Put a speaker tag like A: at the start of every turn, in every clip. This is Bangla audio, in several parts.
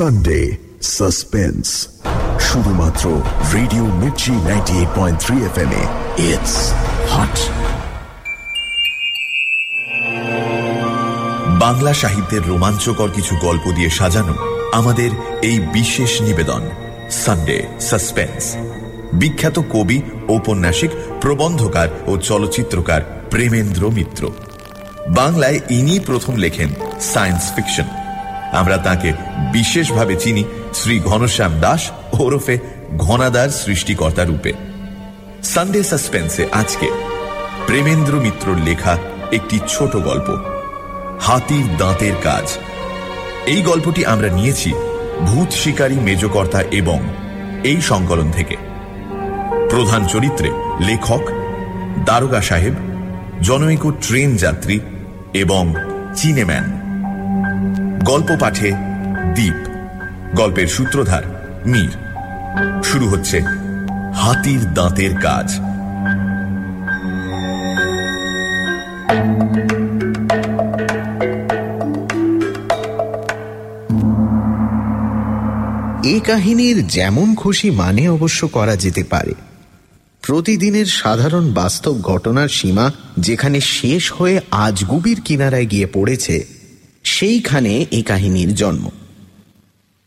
A: সানডে সাসপেন্স শুধুমাত্র Radio Mirchi ninety eight point three F M it's hot
B: Bangla সাহিত্যের রোমাঞ্চকর কিছু গল্প দিয়ে সাজানো আমাদের এই বিশেষ নিবেদন সানডে সাসপেন্স বিখ্যাত কবি, ঔপন্যাসিক, প্রবন্ধকার ও চলচ্চিত্রকার প্রেমেন্দ্র মিত্র। বাংলায় ইনি প্রথম লেখেন সায়েন্স ফিকশন। আমরা তাকে বিশেষভাবে চিনি শ্রী ঘনশ্যাম দাস ওরফে ঘনাদার সৃষ্টিকর্তা রূপে। সানডে সাসপেন্সে আজকে প্রেমেন্দ্র মিত্রর লেখা একটি ছোট গল্প, হাতির দাঁতের কাজ। এই গল্পটি আমরা নিয়েছি ভূত শিকারী মেজকর্তা এবং এই সংকলন থেকে। প্রধান চরিত্রে লেখক, দারোগা সাহেব, জনৈক ট্রেন যাত্রী এবং চিনেম্যান। গল্প পাঠে দ্বীপ গল্পের সূত্রধার মীর। শুরু হচ্ছে হাতির দাঁতের কাজ।
C: এ কাহিনীর যেমন খুশি মানে অবশ্য করা যেতে পারে। প্রতিদিনের সাধারণ বাস্তব ঘটনার সীমা যেখানে শেষ হয়ে আজগুবির কিনারায় গিয়ে পড়েছে সেইখানে এ কাহিনীর জন্ম।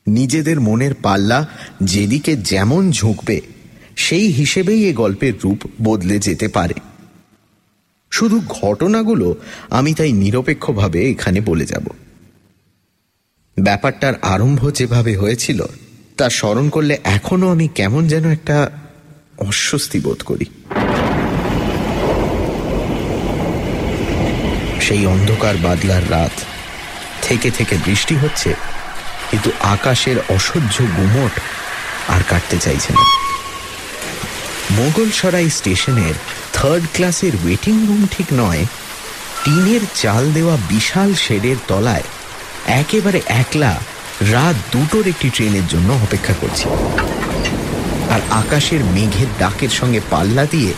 C: নিজেদের মনের পাল্লা যেদিকে যেমন ঝুঁকবে, সেই হিসেবেই এ গল্পের রূপ বদলে যেতে পারে। শুধু ঘটনাগুলো আমি তাই নিরপেক্ষভাবে এখানে বলে যাব। ব্যাপারটার আরম্ভ যেভাবে হয়েছিল, তা স্মরণ করলে এখনও আমি কেমন যেন একটা অস্বস্তি বোধ করি। সেই অন্ধকার বাদলার রাত থেকে থেকে বৃষ্টি হচ্ছে, কিন্তু আকাশের অসহ্য গুমট আর কাটতে চাইছে না। মোগলসরাই স্টেশনের থার্ড ক্লাসের ওয়েটিং রুম ঠিক নয়, টিনের চাল দেওয়া বিশাল শেডের তলায় একেবারে একলা রাত দুটোর একটি ট্রেনের জন্য অপেক্ষা করছি। আর আকাশের মেঘের ডাকের সঙ্গে পাল্লা দিয়ে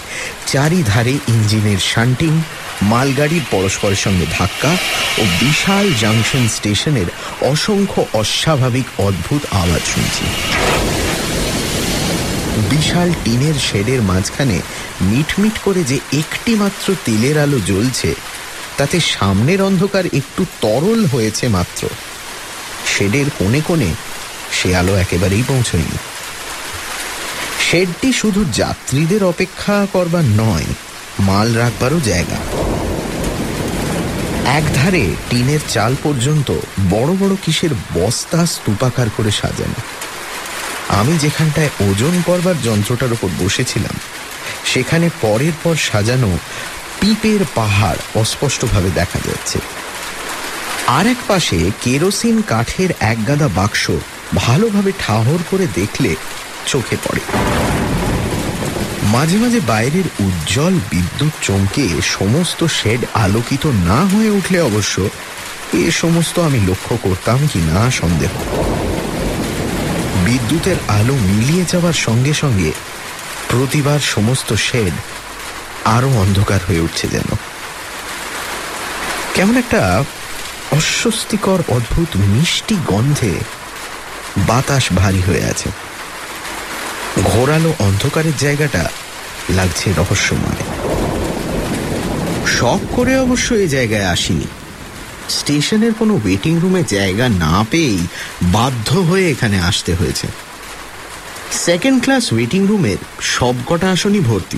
C: চারিধারে ইঞ্জিনের শান্টিং মালগাড়ির পরস্পরের সঙ্গে ধাক্কা ও বিশাল জাংশন স্টেশনের অসংখ্য অস্বাভাবিক অদ্ভুত আওয়াজ শুনছি। বিশাল টিনের শেডের মাঝখানে মিটমিট করে যে একটি মাত্র তেলের আলো জ্বলছে, তাতে সামনের অন্ধকার একটু তরল হয়েছে মাত্র। শেডের কোণে কোণে সে আলো একেবারেই পৌঁছয়নি। শেডটি শুধু যাত্রীদের অপেক্ষা করবার নয়, মাল রাখবারও জায়গা। একধারে টিনের চাল পর্যন্ত বড় বড় কিসের বস্তা স্তূপাকার করে সাজানো। আমি যেখানটায় ওজন করবার যন্ত্রটার উপর বসেছিলাম, সেখানে পরের পর সাজানো পিপের পাহাড় অস্পষ্টভাবে দেখা যাচ্ছে। আর এক পাশে কেরোসিন কাঠের একগাদা বাক্স ভালোভাবে ঠাহর করে দেখলে চোখে পড়ে। মাঝে মাঝে বাইরের উজ্জ্বল বিদ্যুৎ চমকে সমস্ত শেড আলোকিত না হয়ে উঠলে অবশ্য এ সমস্ত আমি লক্ষ্য করতাম কি না সন্দেহ। বিদ্যুতের আলো মিলিয়ে যাওয়ার সঙ্গে সঙ্গে প্রতিবার সমস্ত শেড আরও অন্ধকার হয়ে উঠছে যেন। কেমন একটা অস্বস্তিকর, অদ্ভুত, মিষ্টি গন্ধে বাতাস ভারী হয়ে আছে। ঘোরালো অন্ধকারের জায়গাটা লাগছে রহস্যময়। শখ করে অবশ্য এই জায়গায় আসিনি। স্টেশনের কোনো ওয়েটিং রুমে জায়গা না পেয়েই বাধ্য হয়ে এখানে আসতে হয়েছে। সেকেন্ড ক্লাস ওয়েটিং রুমের সব কটা আসনই ভর্তি।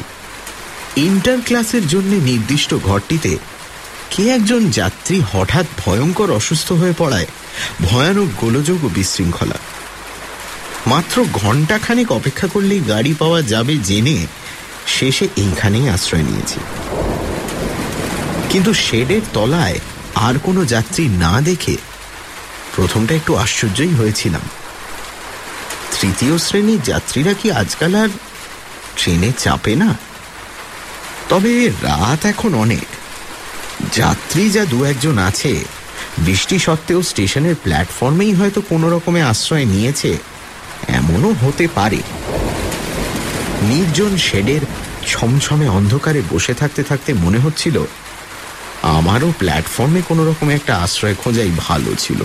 C: ইন্টার ক্লাসের জন্য নির্দিষ্ট ঘরটিতে কে একজন যাত্রী হঠাৎ ভয়ঙ্কর অসুস্থ হয়ে পড়ায়, ভয়ানক গোলযোগ ও বিশৃঙ্খলা। মাত্র ঘণ্টাখানেক অপেক্ষা করলেই গাড়ি পাওয়া যাবে জেনে শেষে এইখানেই আশ্রয় নিয়েছি। কিন্তু শেডের তলায় আর কোনো যাত্রী না দেখে প্রথমটা একটু আশ্চর্যই হয়েছিলাম। তৃতীয় শ্রেণির যাত্রীরা কি আজকাল আর ট্রেনে চাপে না? তবে রাত এখন অনেক। যাত্রী যা দু একজন আছে, বৃষ্টি সত্ত্বেও স্টেশনের প্ল্যাটফর্মেই হয়তো কোনো রকমে আশ্রয় নিয়েছে, এমনও হতে পারে। নির্জন শেডের ছমছমে অন্ধকারে বসে থাকতে থাকতে মনে হচ্ছিল, আমারও প্ল্যাটফর্মে কোনো রকম একটা আশ্রয় খোঁজাই ভালো ছিল।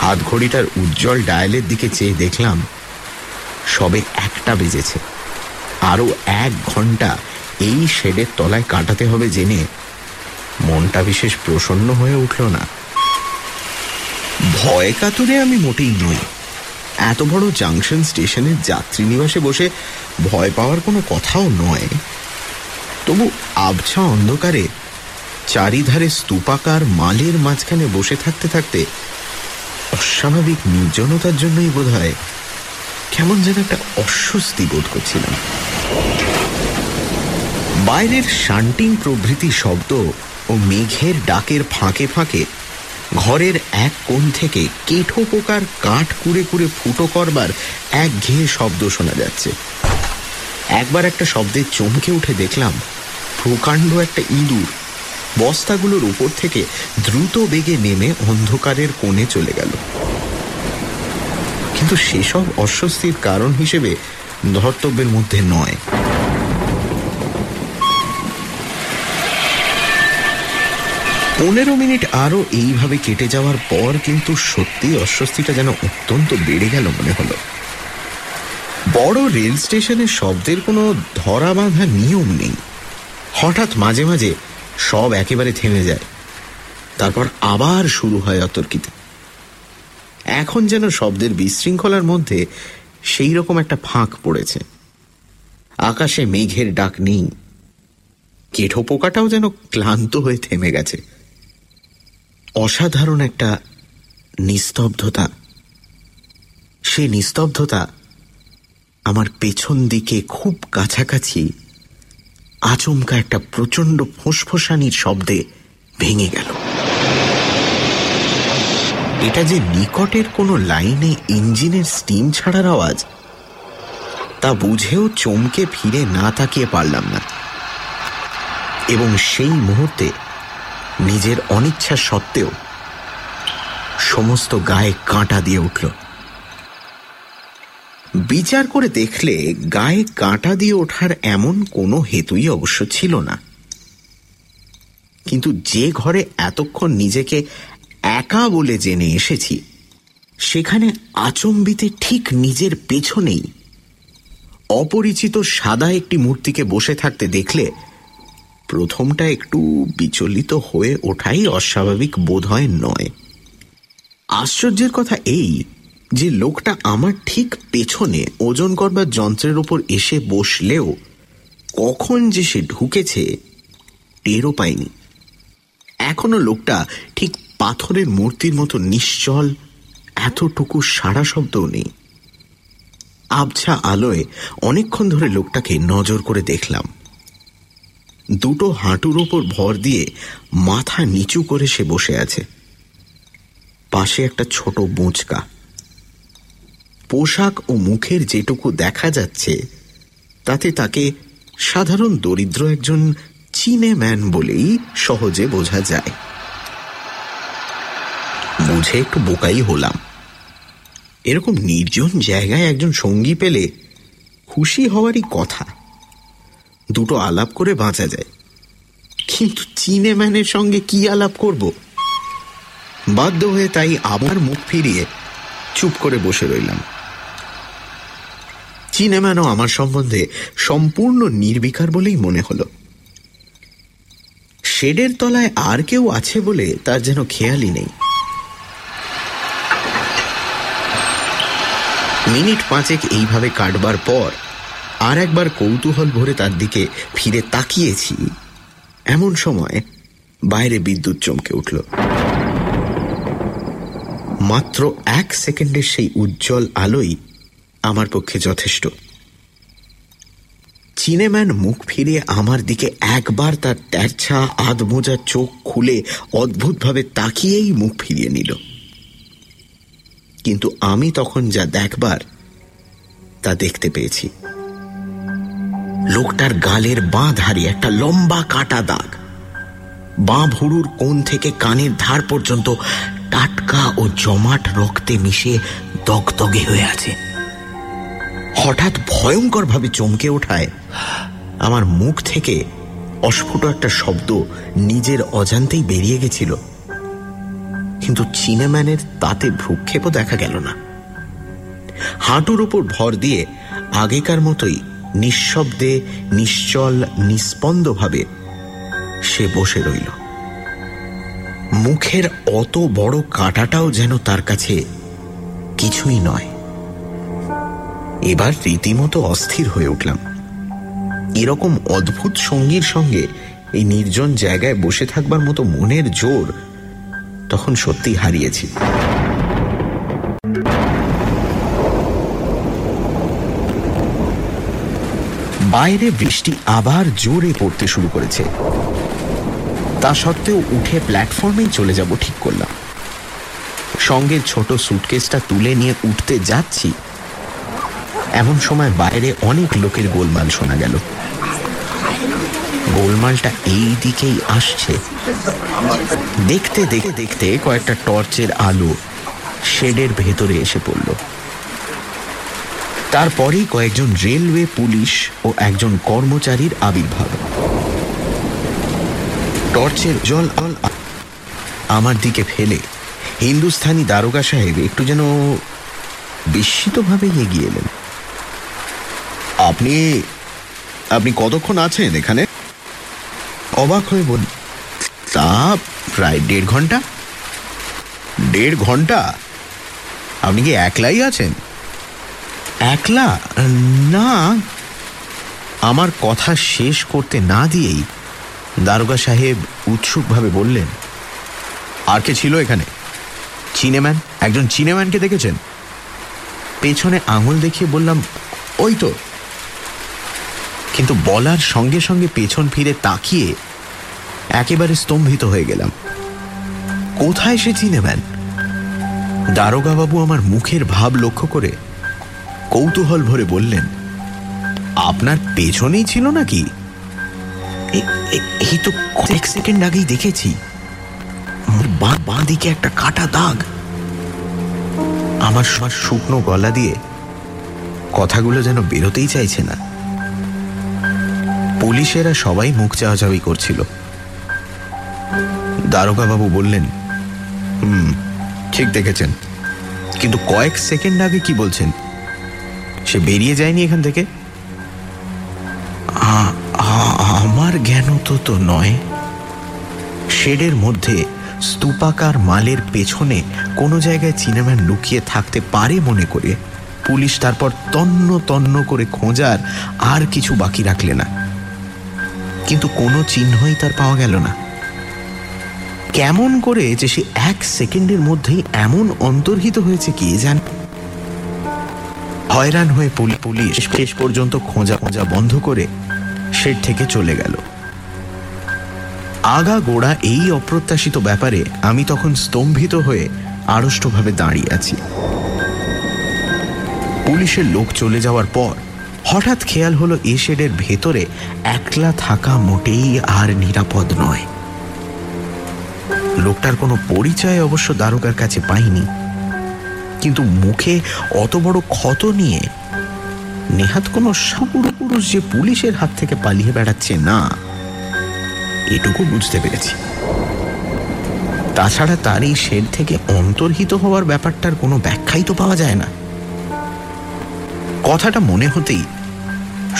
C: হাত ঘড়িটার উজ্জ্বল ডায়ালের দিকে চেয়ে দেখলাম, সবে একটা বেজেছে। আরও এক ঘণ্টা এই শেডের তলায় কাটাতে হবে জেনে মনটা বিশেষ প্রসন্ন হয়ে উঠল না। ভয় কাতুরে আমি মোটেই নই। এত বড় জাংশন স্টেশনের যাত্রী নিবাসে বসে ভয় পাওয়ার কোনো কথাও নয়। তবু আবছা অন্ধকারে চারিধারে স্তূপাকার মালের মাঝখানে বসে থাকতে থাকতে অস্বাভাবিক নির্জনতার জন্যই বোধ হয় কেমন যেন একটা অস্বস্তি বোধ করছিলাম। বাইরের শান্টিং প্রভৃতি শব্দ ও মেঘের ডাকের ফাঁকে ফাঁকে ঘরের এক কোণ থেকে কেঠো পোকার কাঠ কুড়ে কুড়ে ফুটো করবার এক ঘেয়ে শব্দ শোনা যাচ্ছে। একবার একটা শব্দে চমকে উঠে দেখলাম, প্রকাণ্ড একটা ইঁদুর। বস্তাগুলোর উপর থেকে দ্রুত বেগে নেমে অন্ধকারের কোণে চলে গেল। কিন্তু সেসব অস্বস্তির কারণ হিসেবে ধর্তব্যের মধ্যে নয়। পনেরো মিনিট আরও এইভাবে কেটে যাওয়ার পর কিন্তু সত্যি অস্বস্তিটা যেন অত্যন্ত বেড়ে গেল মনে হলো। বড় রেল স্টেশনের শব্দের কোনো ধরা বাঁধা নিয়ম নেই। হঠাৎ মাঝে মাঝে সব একেবারে থেমে যায়। তারপর আবার শুরু হয় অতর্কিতে। এখন যেন শব্দের বিশৃঙ্খলার মধ্যে সেই রকম একটা ফাঁক পড়েছে। আকাশে মেঘের ডাক নেই। কেঠো পোকাটাও যেন ক্লান্ত হয়ে থেমে গেছে। অসাধারণ একটা নিস্তব্ধতা। সে নিস্তব্ধতা আমার পেছন দিকে খুব কাছাকাছি আচমকা একটা প্রচণ্ড ফোঁসফোসানির শব্দে ভেঙে গেল। এটা যে নিকটের কোনো লাইনে ইঞ্জিনের স্টিম ছাড়ার আওয়াজ, তা বুঝেও চমকে ফিরে না তাকিয়ে পারলাম না। এবং সেই মুহূর্তে নিজের অনিচ্ছা সত্ত্বেও সমস্ত গায়ে কাঁটা দিয়ে উঠল। বিচার করে দেখলে গায়ে কাঁটা দিয়ে ওঠার এমন কোনো হেতুই অবশ্য ছিল না। কিন্তু যে ঘরে এতক্ষণ নিজেকে একা বলে জেনে এসেছি, সেখানে আচম্বিতে ঠিক নিজের পেছনেই অপরিচিত সাদা একটি মূর্তিকে বসে থাকতে দেখলে প্রথমটা একটু বিচলিত হয়ে ওঠাই অস্বাভাবিক বোধ হয় নয়। আশ্চর্যের কথা এই যে লোকটা আমার ঠিক পেছনে ওজন করবার যন্ত্রের ওপর এসে বসলেও কখন যে সে ঢুকেছে টেরও পায়নি। এখনও লোকটা ঠিক পাথরের মূর্তির মতো নিশ্চল, এতটুকু সারা শব্দও নেই। আবছা আলোয় অনেকক্ষণ ধরে লোকটাকে নজর করে দেখলাম। দুটো হাঁটুর ওপর ভর দিয়ে মাথা নিচু করে সে বসে আছে। পাশে একটা ছোট বোঁচকা। পোশাক ও মুখের যেটুকু দেখা যাচ্ছে, তাতে তাকে সাধারণ দরিদ্র একজন চিনে ম্যান বলেই সহজে বোঝা যায়। বুঝে একটু বোকাই হলাম। এরকম নির্জন জায়গায় একজন সঙ্গী পেলে খুশি হওয়ারই কথা। দুটো আলাপ করে বাঁচা যায়। কিন্তু চিনে ম্যানের সঙ্গে কি আলাপ করব? বাধ্য হয়ে তাই আবার মুখ ফিরিয়ে চুপ করে বসে রইলাম। চিনেম্যানও আমার সম্বন্ধে সম্পূর্ণ নির্বিকার বলেই মনে হল। শেডের তলায় আর কেউ আছে বলে তার যেন খেয়ালই নেই। মিনিট পাঁচেক এইভাবে কাটবার পর আর একবার কৌতূহল ভরে তার দিকে ফিরে তাকিয়েছি। এমন সময় বাইরে বিদ্যুৎ চমকে উঠল। মাত্র এক সেকেন্ডের সেই উজ্জ্বল আলোই আমার পক্ষে যথেষ্ট। চিনেম্যান মুখ ফিরে আমার দিকে একবার তার ট্যারছা আধমোজা চোখ খুলে অদ্ভুতভাবে তাকিয়েই মুখ ফিরিয়ে নিল। কিন্তু আমি তখন যা দেখবার তা দেখতে পেয়েছি। লোকটার গালের বাঁ ধারে একটা লম্বা কাটা দাগ। বাঁ ভুরুর কোণ থেকে কানের ধার পর্যন্ত টাটকা ও জমাট রক্তে মিশে দগদগে হয়ে আছে। হঠাৎ ভয়ঙ্করভাবে চমকে ওঠায়। আমার মুখ থেকে অস্ফুট একটা শব্দ নিজের অজান্তেই বেরিয়ে গেছিল। কিন্তু চিনেম্যানের তাতে ভ্রুক্ষেপও দেখা গেল না। হাঁটুর ওপর ভর দিয়ে আগেকার মতোই নিঃশব্দে, নিশ্চল, নিস্পন্দভাবে সে বসে রইল। মুখের অত বড় কাঁটাটাও যেন তার কাছে কিছুই নয়। এবার রীতিমতো অস্থির হয়ে উঠলাম। এরকম অদ্ভুত সঙ্গীর সঙ্গে এই নির্জন জায়গায় বসে থাকবার মতো মনের জোর তখন সত্যি হারিয়েছি। বাইরে বৃষ্টি আবার জোরে পড়তে শুরু করেছে। তা সত্ত্বেও উঠে প্ল্যাটফর্মেই চলে যাব ঠিক করলাম। সঙ্গে ছোট সুটকেসটা তুলে নিয়ে উঠতে যাচ্ছি। এমন সময় বাইরে অনেক লোকের গোলমাল শোনা গেল। গোলমালটা এই দিকেই আসছে। দেখতে দেখে দেখতে কয়েকটা টর্চের আলো শেডের ভেতরে এসে পড়ল। তারপরেই কয়েকজন রেলওয়ে পুলিশ ও একজন কর্মচারীর আবির্ভাব। টর্চের জল আমার দিকে ফেলে। হিন্দুস্থানি দারোগা সাহেব একটু যেন বিস্মিতভাবে এগিয়ে এলেন। আপনি আপনি কতক্ষণ আছেন এখানে? অবাক হয়ে বল তা প্রায় দেড় ঘণ্টা। দেড় ঘণ্টা? আপনি কি একলাই আছেন? একলা? না। আমার কথা শেষ করতে না দিয়েই দারোগা সাহেব উৎসুকভাবে বললেন, আর কে ছিল এখানে? চিনেম্যান? একজন চিনেম্যানকে দেখেছেন? পেছনে আঙুল দেখিয়ে বললাম, ওই তো। কিন্তু বলার সঙ্গে সঙ্গে পেছন ফিরে তাকিয়ে একেবারে স্তম্ভিত হয়ে গেলাম। কোথায় সে চিনেম্যান? দারোগাবাবু আমার মুখের ভাব লক্ষ্য করে কৌতূহল ভরে বললেন, আপনার পেছনেই ছিল নাকি? এই তো কয়েক সেকেন্ড আগেই দেখেছি। বাঁ দিকে একটা কাটা দাগ। আমার সবার শুকনো গলা দিয়ে কথাগুলো যেন বেরোতেই চাইছে না। পুলিশেরা সবাই মুখ চাওয়াচাওয়ি করছিল। দারোগাবাবু বললেন, হুম, ঠিক দেখেছেন। কিন্তু কয়েক সেকেন্ড আগে কি বলছেন? সে বেরিয়ে যায়নি এখান থেকে? আমার জ্ঞান তো তো নয়। শেডের মধ্যে স্তূপাকার মালের পেছনে কোনো জায়গায় চিনেম্যান লুকিয়ে থাকতে পারে মনে করে। পুলিশ তারপর তন্ন তন্ন করে খোঁজার আর কিছু বাকি রাখলে না। কিন্তু কোনো চিহ্নই তার পাওয়া গেল না। কেমন করে যে সে এক সেকেন্ডের মধ্যেই এমন অন্তর্হিত হয়েছে কি জান। হয়রান হয়ে পুলিশ শেষ পর্যন্ত খোঁজা খোঁজা বন্ধ করে শেড থেকে চলে গেল। আগা গোড়া এই অপ্রত্যাশিত ব্যাপারে আমি তখন স্তম্ভিত হয়ে আড়ষ্টভাবে দাঁড়িয়ে আছি। পুলিশের লোক চলে যাওয়ার পর হঠাৎ খেয়াল হলো এ শেডের ভেতরে একলা থাকা মোটেই আর নিরাপদ নয়। লোকটার কোনো পরিচয় অবশ্য দারোগার কাছে পাইনি। কিন্তু মুখে অত বড় ক্ষত নিয়ে নেহাত কোনো সাপুরো পুরুষ যে পুলিশের হাত থেকে পালিয়ে বেড়াচ্ছে না, এটুকু বুঝতে পেরেছি। তাছাড়া তার এই শেড থেকে অন্তর্হিত হওয়ার ব্যাপারটার কোনো ব্যাখ্যাই তো পাওয়া যায় না। কথাটা মনে হতেই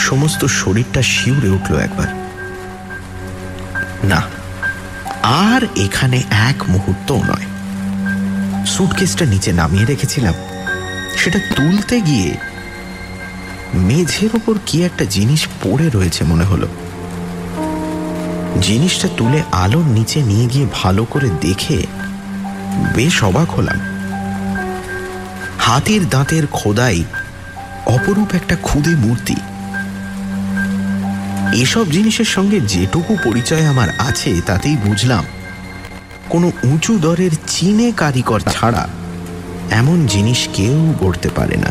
C: সমস্ত শরীরটা শিউরে উঠল একবার। না, আর এখানে এক মুহূর্তও নয়। সুটকেসটা নিচে নামিয়ে রেখেছিলাম। সেটা তুলতে গিয়ে মেঝের ওপর কি একটা জিনিস পড়ে রয়েছে মনে হলো। জিনিসটা তুলে আলোর নিচে নিয়ে গিয়ে ভালো করে দেখে বেশ অবাক হলাম। হাতির দাঁতের খোদাই অপরূপ একটা ক্ষুদে মূর্তি। এসব জিনিসের সঙ্গে যেটুকু পরিচয় আমার আছে, তাতেই বুঝলাম কোনো উঁচু দরের চীনে কারিকর ছাড়া এমন জিনিস কেউ গড়তে পারে না।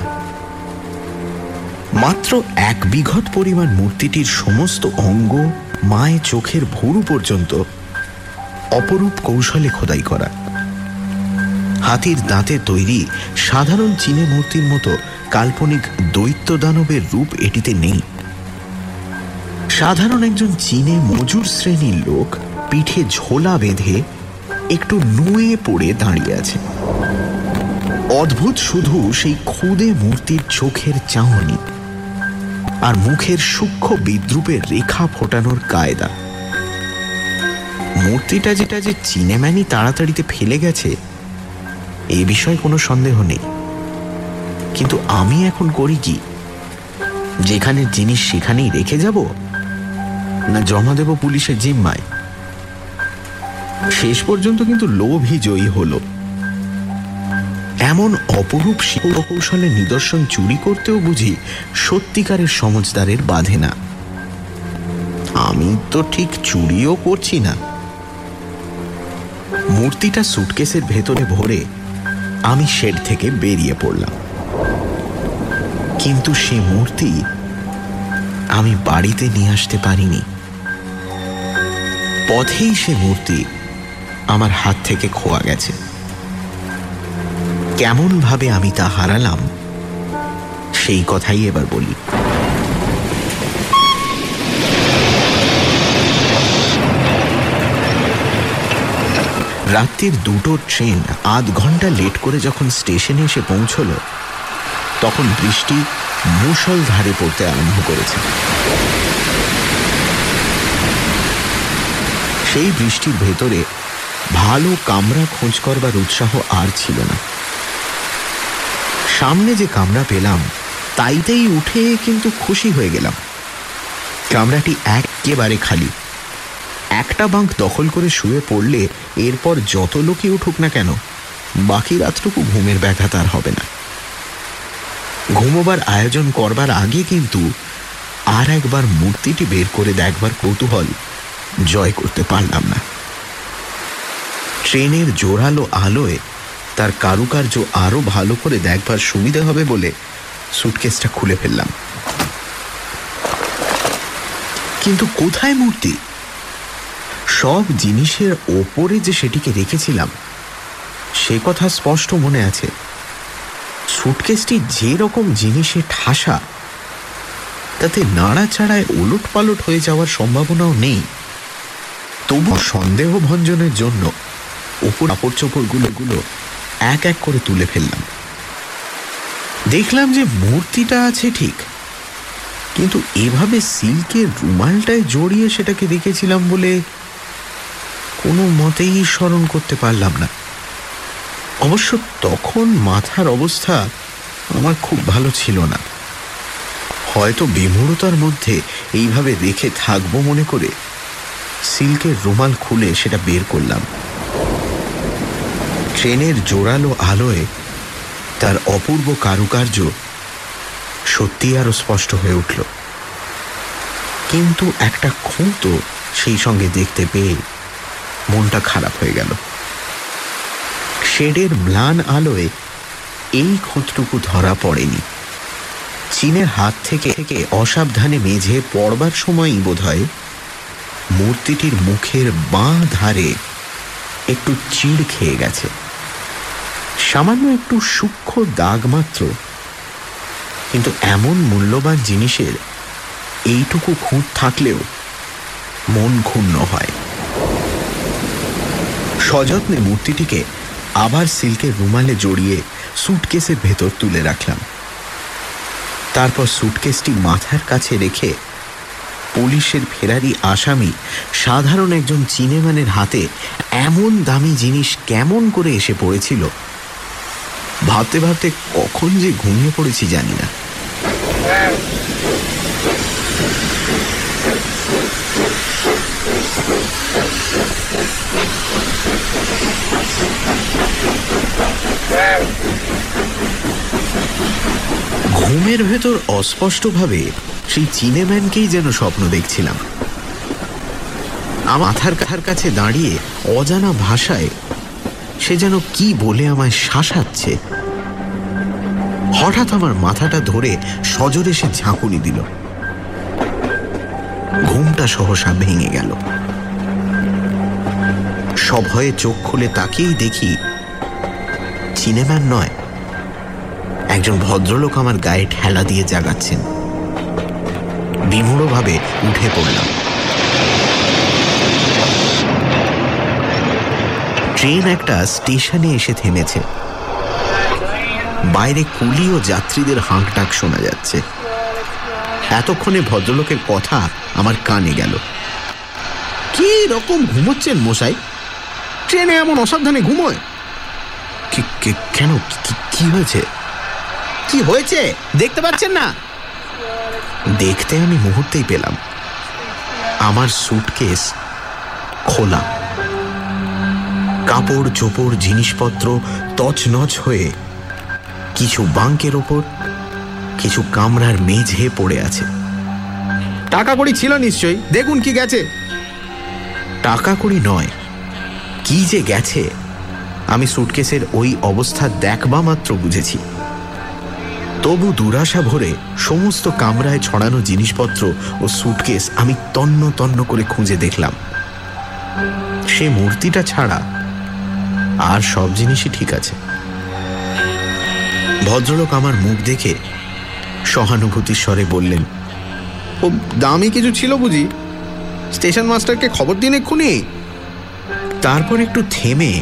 C: মাত্র এক বিঘত পরিমাণ মূর্তিটির সমস্ত অঙ্গ মায় চোখের ভুরু পর্যন্ত অপরূপ কৌশলে খোদাই করা। হাতির দাঁতে তৈরি সাধারণ চীনে মূর্তির মতো কাল্পনিক দৈত্য দানবের রূপ এটিতে নেই। সাধারণ একজন চীনে মজুর শ্রেণির লোক পিঠে ঝোলা বেঁধে একটু নুয়ে পড়ে দাঁড়িয়ে আছে। অদ্ভুত শুধু সেই খুদে মূর্তির চোখের চাহনি আর মুখের সূক্ষ্ম বিদ্রুপের রেখা ফোটানোর কায়দা। মূর্তিটা যেটা যে চিনেম্যানই তাড়াতাড়িতে ফেলে গেছে, এ বিষয়ে কোনো সন্দেহ নেই। কিন্তু আমি এখন করি কি? যেখানে জিনিস সেখানেই রেখে যাব? না জমা দেব পুলিশের জিম্মায়? শেষ পর্যন্ত কিন্তু লোভই জয়ী হলো। এমন অপরূপ কৌশলে নিদর্শন চুরি করতেও বুঝি সত্যিকারের সমজদারের বাধে না। আমি তো ঠিক চুরিও করছি না। মূর্তিটা সুটকেসের ভেতরে ভরে আমি শেড থেকে বেরিয়ে পড়লাম। কিন্তু সে মূর্তি আমি বাড়িতে নিয়ে আসতে পারিনি। পথেই সে মূর্তি আমার হাত থেকে খোয়া গেছে। কেমনভাবে আমি তা হারালাম, সেই কথাই এবার বলি। রাত্রির দুটো ট্রেন আধ ঘণ্টা লেট করে যখন স্টেশনে এসে পৌঁছল, তখন বৃষ্টি মুসল ধারে পড়তে আরম্ভ করেছে। সেই বৃষ্টির ভেতরে ভালো কামরা খোঁজ করবার উৎসাহ আর ছিল না। সামনে যে কামরা পেলাম, তাইতেই উঠে কিন্তু খুশি হয়ে গেলাম। কামরাটি একেবারে খালি। একটা বাঁক দখল করে শুয়ে পড়লে এরপর যত লোকই উঠুক না কেন, বাকি রাতটুকু ঘুমের ব্যাঘাত আর হবে না। ঘুমোবার আয়োজন করবার আগে কিন্তু আর একবার মূর্তিটি বের করে দেখবার কৌতূহল জয় করতে পারলাম না। ট্রেনের জোরালো আলোয় তার কারুকার্য আরও ভালো করে দেখবার সুবিধা হবে বলে সুটকেসটা খুলে ফেললাম। কিন্তু কোথায় মূর্তি? সব জিনিসের ওপরে যে সেটিকে রেখেছিলাম, সে কথা স্পষ্ট মনে আছে। সুটকেসটি যে রকম জিনিসে ঠাসা, তাতে নাড়াচাড়ায় ওলট পালট হয়ে যাওয়ার সম্ভাবনাও নেই। তবু সন্দেহ ভঞ্জনের জন্য ওপর কাপড় চোপড়গুলো গুলো এক এক করে তুলে ফেললাম। দেখলাম যে মূর্তিটা আছে ঠিক, কিন্তু এভাবে সিল্কের রুমালটায় জড়িয়ে সেটাকে দেখেছিলাম বলে কোনো মতেই স্মরণ করতে পারলাম না। অবশ্য তখন মাথার অবস্থা আমার খুব ভালো ছিল না। হয়তো বিমূঢ়তার মধ্যে এইভাবে রেখে থাকব মনে করে সিল্কের রুমাল খুলে সেটা বের করলাম। ট্রেনের জোরালো আলোয় তার অপূর্ব কারুকার্য সত্যি আরও স্পষ্ট হয়ে উঠল। কিন্তু একটা খুঁতো সেই সঙ্গে দেখতে পেয়ে মনটা খারাপ হয়ে গেল। শেডের ম্লান আলোয় এই খুঁতটুকু ধরা পড়েনি। চীনের হাত থেকে থেকে অসাবধানে মেঝে পড়বার সময়ই বোধ হয় মূর্তিটির মুখের বাঁ ধারে একটু চিড় খেয়ে গেছে। সামান্য একটু সূক্ষ্ম দাগ মাত্র। কিন্তু এমন মূল্যবান জিনিসের এইটুকু খুঁত থাকলেও মন ক্ষুণ্ণ হয়। সযত্নে মূর্তিটিকে আবার সিল্কের রুমালে জড়িয়ে সুটকেসের ভেতর তুলে রাখলাম। তারপর সুটকেসটি মাথার কাছে রেখে পুলিশের ফেরারি আসামি সাধারণ একজন চিনেমানের হাতে এমন দামি জিনিস কেমন করে এসে পড়েছিল ভাবতে ভাবতে কখন যে ঘুমিয়ে পড়েছি জানি না। ঘুমের ভেতর অস্পষ্টভাবে সেই চিনেম্যানকেই যেন স্বপ্ন দেখছিলাম। আমার মাথার কাছে দাঁড়িয়ে অজানা ভাষায় সে যেন কি বলে আমায় শাসাচ্ছে। হঠাৎ আমার মাথাটা ধরে সজরে সে ঝাঁকুনি দিল। ঘুমটা সহসা ভেঙে গেল। সভয়ে চোখ খুলে তাকেই দেখি চিনেম্যান নয়, একজন ভদ্রলোক আমার গায়ে ঠেলা দিয়ে জাগাচ্ছেন। বিমূঢ়ভাবে উঠে পড়লাম। ট্রেন একটা স্টেশনে এসে থেমেছে। বাইরে কুলি ও যাত্রীদের হাঁকটাক শোনা যাচ্ছে। এতক্ষণে ভদ্রলোকের কথা আমার কানে গেল। কি রকম ঘুমোচ্ছেন মশাই? ট্রেনে এমন অসাবধানে ঘুমোয়। কেন? কি হয়েছে? কি হয়েছে? দেখতে পাচ্ছেন না? দেখতে আমি মুহূর্তেই পেলাম। আমার সুটকেস খোলা। কাপড় চোপড় জিনিসপত্র তছনছ হয়ে কিছু বাঙ্কের ওপর কিছু কামরার মেঝে পড়ে আছে। টাকা কড়ি ছিল নিশ্চয়ই। দেখুন কি গেছে। টাকা কড়ি নয় কি যে গেছে আমি সুটকেসের ওই অবস্থা দেখবা মাত্র বুঝেছি। তবু দুরাশা ভরে সমস্ত কামরায় ছড়ানো জিনিসপত্র ও সুটকেস আমি তন্ন তন্ন করে খুঁজে দেখলাম। সে মূর্তিটা ছাড়া আর সব জিনিসই ঠিক আছে। ভদ্রলোক আমার মুখ দেখে সহানুভূতির স্বরে বললেন, ও দামি কিছু ছিল বুঝি? স্টেশন মাস্টারকে খবর দিন এক্ষুনি। তারপর একটু থেমে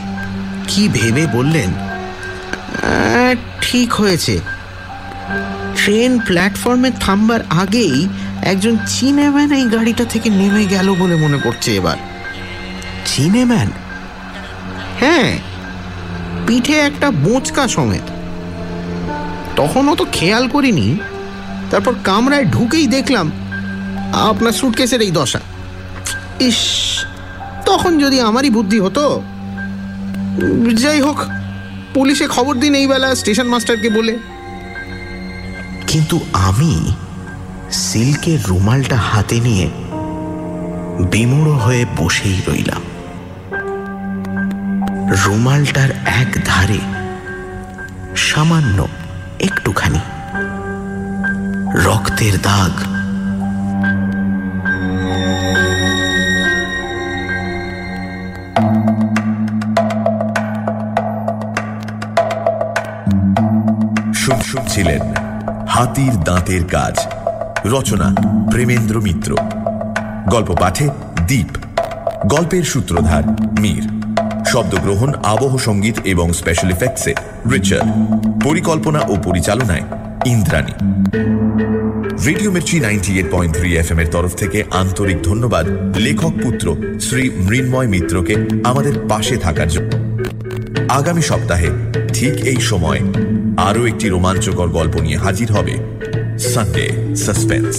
C: কি ভেবে বললেন ঠিক হয়েছে। ট্রেন প্ল্যাটফর্মে থামবার আগেই একজন চিনেম্যান এই গাড়িটা থেকে নেমে গেল বলে মনে করছে এবার। চিনেম্যান? হ্যাঁ পিঠে একটা বোঁচকা সমেত। তখন অত খেয়াল করিনি, তারপর কামরায় ঢুকেই দেখলাম আপনার সুটকেসের এই দশা। ইস, তখন যদি আমারই বুদ্ধি হতো, যাই হোক, পুলিশে খবর দিন এই বেলা স্টেশন মাস্টারকে বলে। কিন্তু আমি সিল্কের রুমালটা হাতে নিয়ে বিমূঢ় হয়ে বসেই রইলাম। রুমালটার এক ধারে, সামান্য একটুখানি রক্তের দাগ।
B: ছিলেন হাতির দাঁতের কাজ। রচনা প্রেমেন্দ্র মিত্র। গল্প পাঠে দ্বীপ গল্পের সূত্রধার মীর। শব্দগ্রহণ, আবহ সংগীত এবং স্পেশাল এফেক্টসে রিচার্ড পরিকল্পনা ও পরিচালনায় Indrani. Radio Mirchi ninety eight point three F এর তরফ থেকে আন্তরিক ধন্যবাদ লেখক পুত্র শ্রী মৃন্ময় মিত্রকে আমাদের পাশে থাকার জন্য। আগামী সপ্তাহে ঠিক এই সময় আরও একটি রোমাঞ্চকর গল্প নিয়ে হাজির হবে সানডে সাসপেন্স